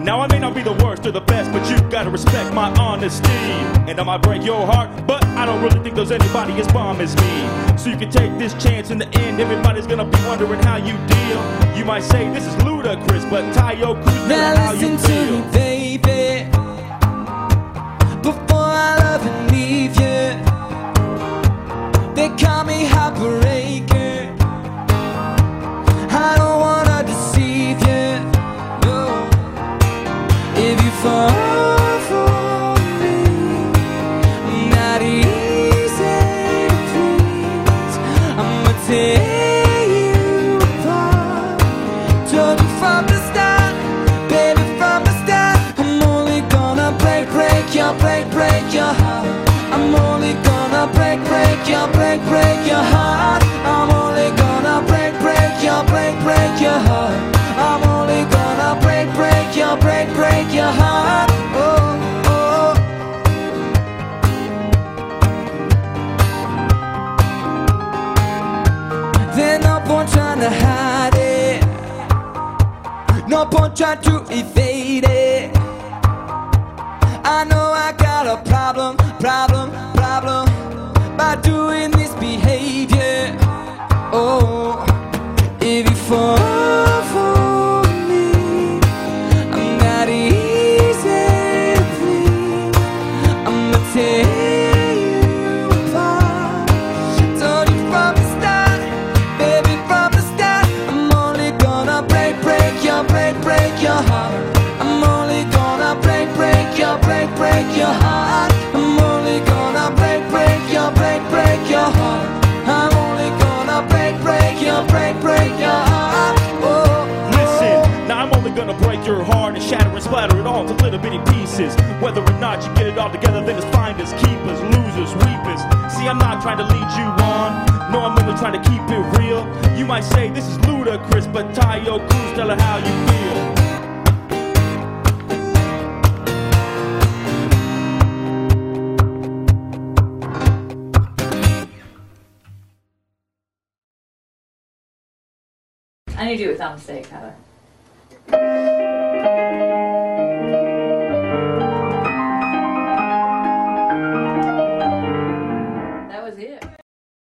Now I may not be the worst or the best, but you gotta respect my honesty. And I might break your heart, but I don't really think there's anybody as bomb as me. So you can take this chance in the end. Everybody's gonna be wondering how you deal. You might say this is Ludacris, but Taio Cruz, tell her how Now you listen to feel. me, baby. Your, break, break your heart. I'm only gonna break, break your, heart. I'm only gonna break, break your heart. Point trying to hide it. No point trying to evade it. I know I got a problem, problem, problem by doing I'm only gonna break, break your, break, break your heart. I'm only gonna break, break your, break, break your heart. I'm only gonna break, break your, break, break your heart. Oh, Listen, oh. now I'm only gonna break your heart and shatter and splatter it all into little bitty pieces. Whether or not you get it all together, then it's finders, keepers, losers, weepers. See, I'm not trying to lead you on. No, I'm only trying to keep it real. You might say this is Ludacris, but Taio Cruz, tell her how you feel. I need to do it without mistake, Heather.